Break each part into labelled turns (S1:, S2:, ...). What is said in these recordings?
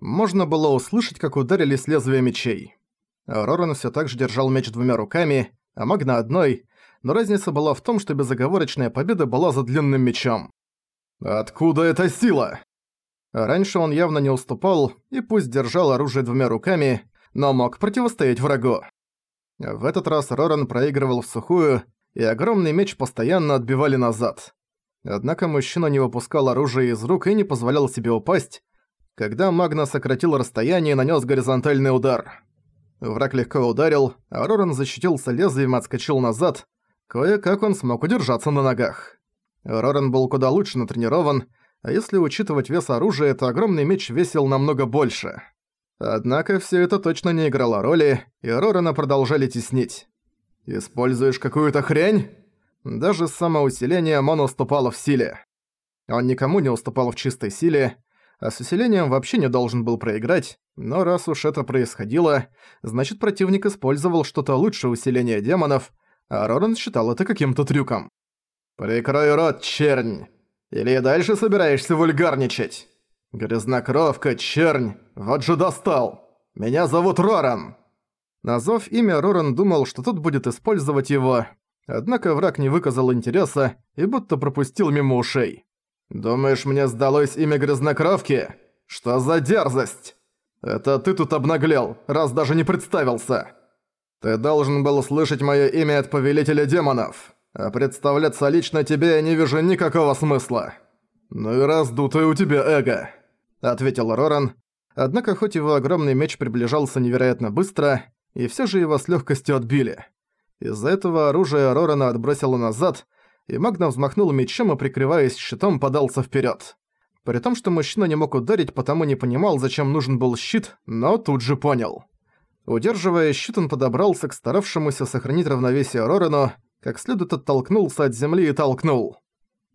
S1: Можно было услышать, как ударились лезвия мечей. Роран все так же держал меч двумя руками, а Магна одной, но разница была в том, что безоговорочная победа была за длинным мечом. «Откуда эта сила?» Раньше он явно не уступал, и пусть держал оружие двумя руками, но мог противостоять врагу. В этот раз Роран проигрывал в сухую, и огромный меч постоянно отбивали назад. Однако мужчина не выпускал оружие из рук и не позволял себе упасть, когда Магна сократил расстояние и нанёс горизонтальный удар. Враг легко ударил, а Роран защитился лезвием и отскочил назад. Кое-как он смог удержаться на ногах. Роран был куда лучше натренирован, а если учитывать вес оружия, то огромный меч весил намного больше. Однако все это точно не играло роли, и Рорана продолжали теснить. «Используешь какую-то хрень?» Даже с самоусилением он уступал в силе. Он никому не уступал в чистой силе, а с усилением вообще не должен был проиграть, но раз уж это происходило, значит противник использовал что-то лучше усиления демонов, а Роран считал это каким-то трюком. «Прикрой рот, чернь! Или дальше собираешься вульгарничать? Грязнокровка, чернь, вот же достал! Меня зовут Роран!» Назвав имя, Роран думал, что тот будет использовать его, однако враг не выказал интереса и будто пропустил мимо ушей. «Думаешь, мне сдалось имя Грязнокровки? Что за дерзость? Это ты тут обнаглел, раз даже не представился!» «Ты должен был слышать моё имя от Повелителя Демонов, а представляться лично тебе я не вижу никакого смысла». «Ну и раздутое у тебя эго», — ответил Роран. Однако хоть его огромный меч приближался невероятно быстро, и всё же его с лёгкостью отбили. Из-за этого оружие Рорана отбросило назад, и Магна взмахнул мечом и, прикрываясь щитом, подался вперёд. При том, что мужчина не мог ударить, потому не понимал, зачем нужен был щит, но тут же понял. Удерживая щит, он подобрался к старавшемуся сохранить равновесие Рорану, как следует оттолкнулся от земли и толкнул.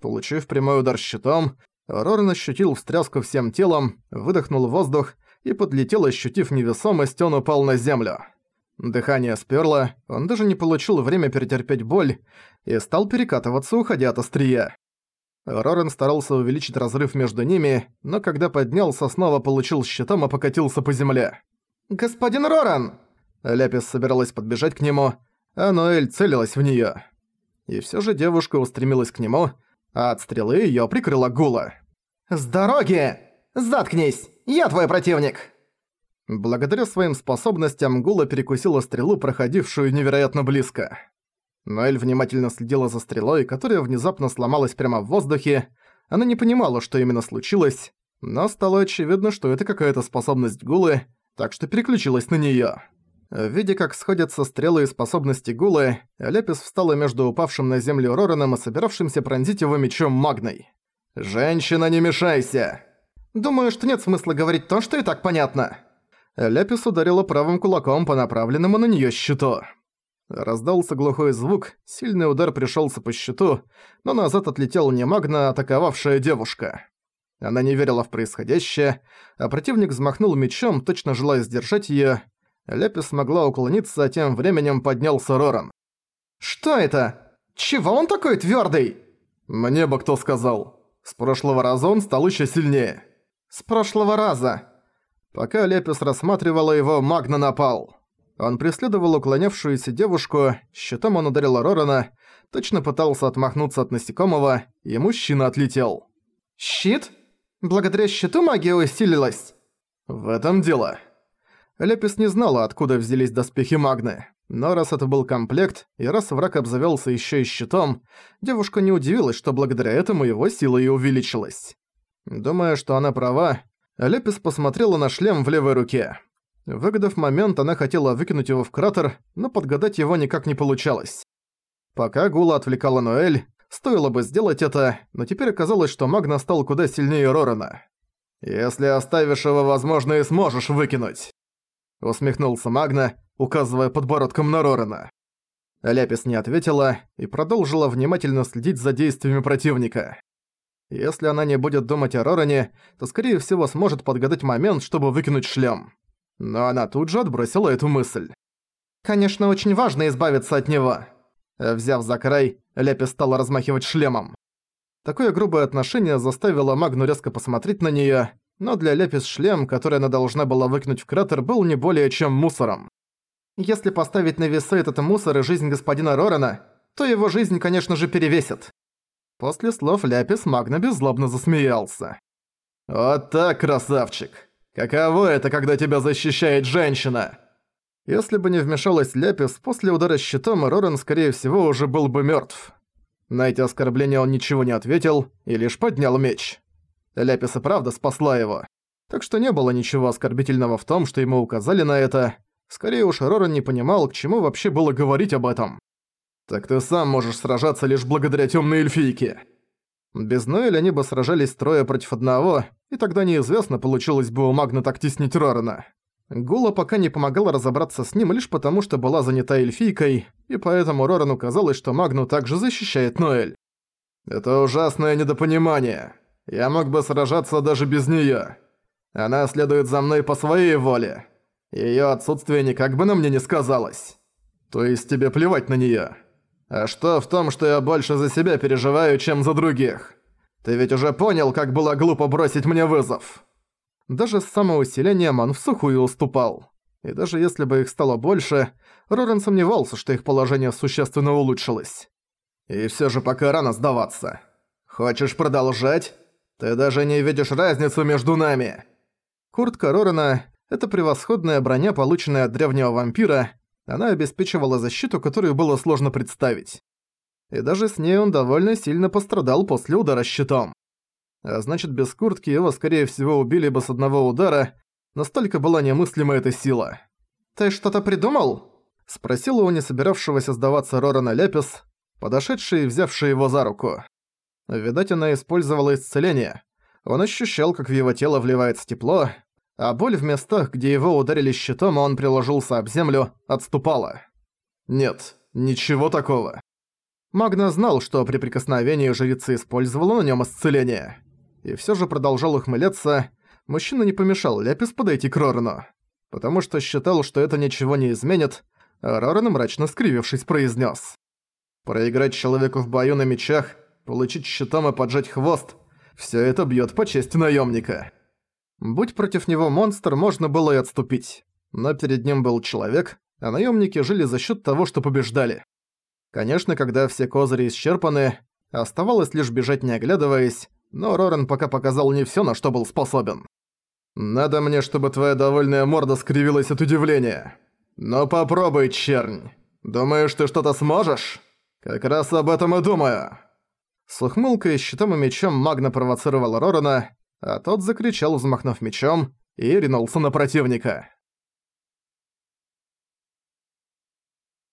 S1: Получив прямой удар щитом, Роран ощутил встряску всем телом, выдохнул воздух и подлетел, ощутив невесомость, он упал на землю. Дыхание сперло, он даже не получил время перетерпеть боль и стал перекатываться, уходя от острия. Рорен старался увеличить разрыв между ними, но когда поднялся, снова получил щитом и покатился по земле. «Господин Роран!» Ляпис собиралась подбежать к нему, а Ноэль целилась в неё. И всё же девушка устремилась к нему, а от стрелы её прикрыла Гула. «С дороги! Заткнись! Я твой противник!» Благодаря своим способностям Гула перекусила стрелу, проходившую невероятно близко. Ноэль внимательно следила за стрелой, которая внезапно сломалась прямо в воздухе. Она не понимала, что именно случилось, но стало очевидно, что это какая-то способность Гулы, так что переключилась на неё. Видя, как сходятся стрелы и способности Гулы, Лепис встала между упавшим на землю Рораном и собиравшимся пронзить его мечом Магной. «Женщина, не мешайся!» «Думаю, что нет смысла говорить то, что и так понятно». Лепис ударила правым кулаком по направленному на неё щиту. Раздался глухой звук, сильный удар пришёлся по щиту, но назад отлетела не Магна, а атаковавшая девушка. Она не верила в происходящее, а противник взмахнул мечом, точно желая сдержать её. Лепис смогла уклониться, а тем временем поднялся Роран. «Что это? Чего он такой твёрдый?» «Мне бы кто сказал. С прошлого раза он стал ещё сильнее». «С прошлого раза». Пока Лепис рассматривала его, Магна напал. Он преследовал уклонявшуюся девушку, щитом он ударил Рорана, точно пытался отмахнуться от насекомого, и мужчина отлетел. «Щит? Благодаря щиту магия усилилась?» «В этом дело». Лепис не знала, откуда взялись доспехи Магны. Но раз это был комплект, и раз враг обзавелся еще и щитом, девушка не удивилась, что благодаря этому его сила и увеличилась. Думая, что она права, Лепис посмотрела на шлем в левой руке. Выгодав момент, она хотела выкинуть его в кратер, но подгадать его никак не получалось. Пока Гула отвлекала Ноэль, стоило бы сделать это, но теперь оказалось, что Магна стал куда сильнее Рорана. «Если оставишь его, возможно, и сможешь выкинуть», — усмехнулся Магна, указывая подбородком на Рорана. Ляпис не ответила и продолжила внимательно следить за действиями противника. Если она не будет думать о Роране, то скорее всего сможет подгадать момент, чтобы выкинуть шлем. Но она тут же отбросила эту мысль. Конечно, очень важно избавиться от него. Взяв за край, Лепи стала размахивать шлемом. Такое грубое отношение заставило Магну резко посмотреть на неё. но для Лепис шлем, который она должна была выкинуть в кратер, был не более чем мусором. Если поставить на весы этот мусор и жизнь господина Рорана, то его жизнь, конечно же, перевесит. После слов Ляпис Магна беззлобно засмеялся. «Вот так, красавчик! Каково это, когда тебя защищает женщина?» Если бы не вмешалась Ляпис, после удара щитом Роран, скорее всего, уже был бы мертв. На эти оскорбления он ничего не ответил и лишь поднял меч. Ляпис и правда спасла его. Так что не было ничего оскорбительного в том, что ему указали на это. Скорее уж Роран не понимал, к чему вообще было говорить об этом. «Так ты сам можешь сражаться лишь благодаря тёмной эльфийке». Без Ноэль они бы сражались трое против одного, и тогда неизвестно, получилось бы у Магна так теснить Рорана. Гула пока не помогала разобраться с ним лишь потому, что была занята эльфийкой, и поэтому Рорану казалось, что Магну также защищает Ноэль. «Это ужасное недопонимание. Я мог бы сражаться даже без неё. Она следует за мной по своей воле. Её отсутствие никак бы на мне не сказалось. То есть тебе плевать на неё? А что в том, что я больше за себя переживаю, чем за других? Ты ведь уже понял, как было глупо бросить мне вызов?» Даже с самоусилением он сухую уступал. И даже если бы их стало больше, Рорен сомневался, что их положение существенно улучшилось. «И всё же пока рано сдаваться. Хочешь продолжать? Ты даже не видишь разницу между нами!» Куртка Рорена — это превосходная броня, полученная от древнего вампира, она обеспечивала защиту, которую было сложно представить. И даже с ней он довольно сильно пострадал после удара щитом а значит без куртки его скорее всего убили бы с одного удара, настолько была немыслима эта сила. «Ты что-то придумал?» — спросила у не собиравшегося сдаваться Рорана Лепис, подошедший и взявший его за руку. Видать, она использовала исцеление. Он ощущал, как в его тело вливается тепло, а боль в местах, где его ударили щитом, а он приложился об землю, отступала. Нет, ничего такого. Магна знал, что при прикосновении жрица использовала на нем исцеление и все же продолжал ухмыляться, мужчина не помешал Ляпис подойти к Рорану. Потому что считал, что это ничего не изменит, а Роран, мрачно скривившись, произнес: «Проиграть человеку в бою на мечах, получить щитом и поджать хвост – все это бьет по чести наемника. Будь против него монстр, можно было и отступить. Но перед ним был человек, а наемники жили за счет того, что побеждали. Конечно, когда все козыри исчерпаны, оставалось лишь бежать не оглядываясь, но Рорен пока показал не всё, на что был способен. «Надо мне, чтобы твоя довольная морда скривилась от удивления. Но попробуй, чернь. Думаешь, ты что-то сможешь? Как раз об этом и думаю». С ухмылкой, щитом и мечом Магна провоцировал Рорена, а тот закричал, взмахнув мечом, и ринулся на противника.